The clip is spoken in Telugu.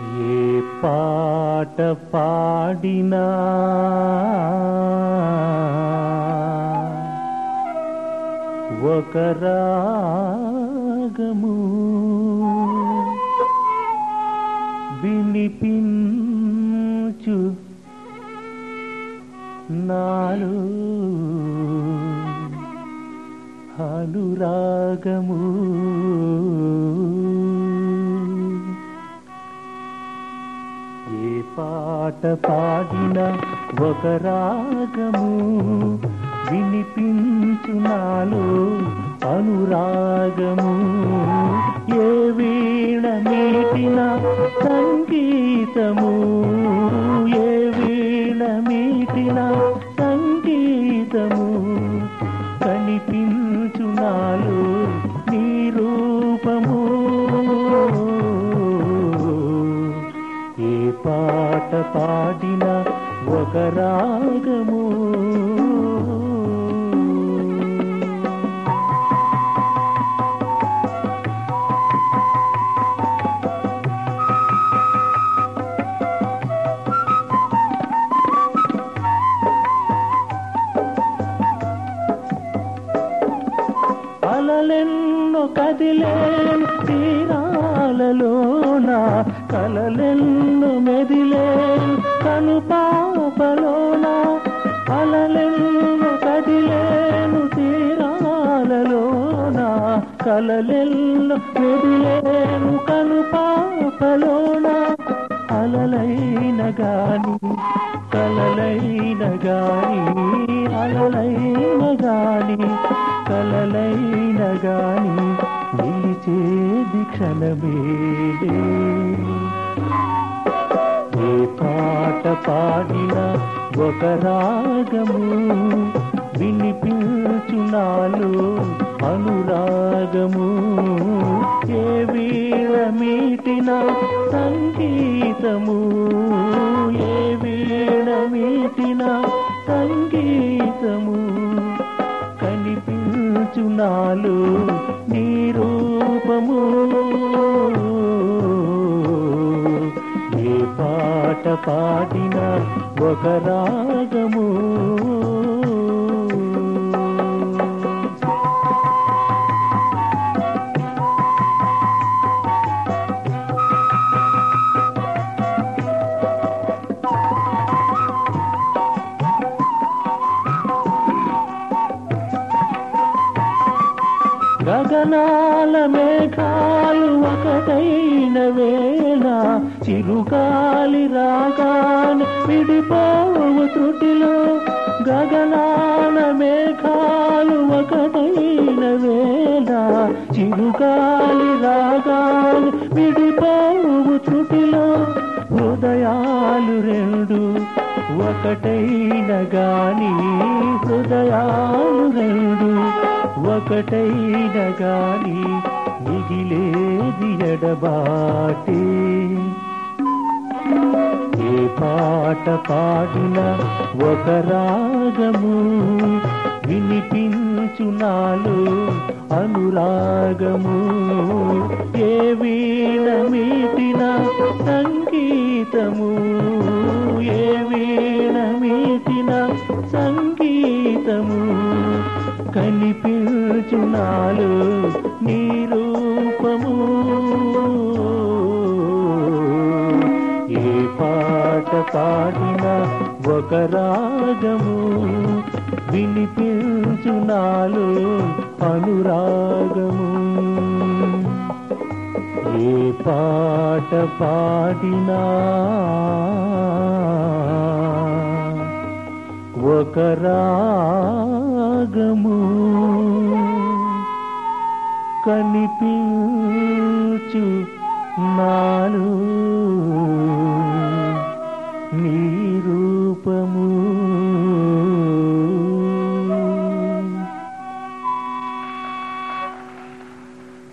ఏ పాట పాడినా? ఒక రాగము వినిపించు నాలు అనురాగము. పాట పాడిన ఒక రాగము వినిపించు నాలో అనురాగము. ఏ వీణ మీటిన సంగీతము ఏ వీణ మీటిన సంగీతము కనిపించు నాలో పాడిన ఒక రాగము. అలలెన్నో కదిలే తీరాలలో కలలెన్నో మెదిలే కను పాపలోన అలలెన్నో కదిలేను తీరాలలోన కలలెన్నో మెదిలేను కను పాపలోన అలలైన గాని కలలైన గాని అలలైన గాని కలలైన గాని నిలిచే క్షణమేలే ఏ పాట పాడిన ఒక రాగము వినిపించు అనురాగము. ఏ వీణ మీటిన సంగీతము? ఏ వీణ మీటిన సంగీతము? కనిపించు నీ రూపము. ఏ పాట పాడిన ఒక రాగము. గగనాల మేఘాలు ఒకటైన వేళ చిరుగాలి రాగానే విడిపోవు త్రుటిలో. గగనాల మేఘాలు ఒకటైన వేళ చిరుగాలి రాగానే విడిపోవు త్రుటిలో. హృదయాలు రెండు ఒకటైన గాని హృదయాలు రెండు ఒకటైన గాలి మిగిలేది ఎడబాటే. ఏ పాట పాడిన ఒక రాగము వినిపించునాలు అనురాగము. ఏ వీణ మీటిన సంగీతము ఏ వీణ కనిపించు నీ రూపము. ఏ పాట పాడిన ఒక రాగము వినిపించునాలు అనురాగము. ఏ పాట పాడినా ఒక రాగము కనిపించు నాలు నీ